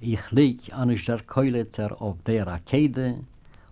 Ich lieg an der Keuleter auf der Rakete,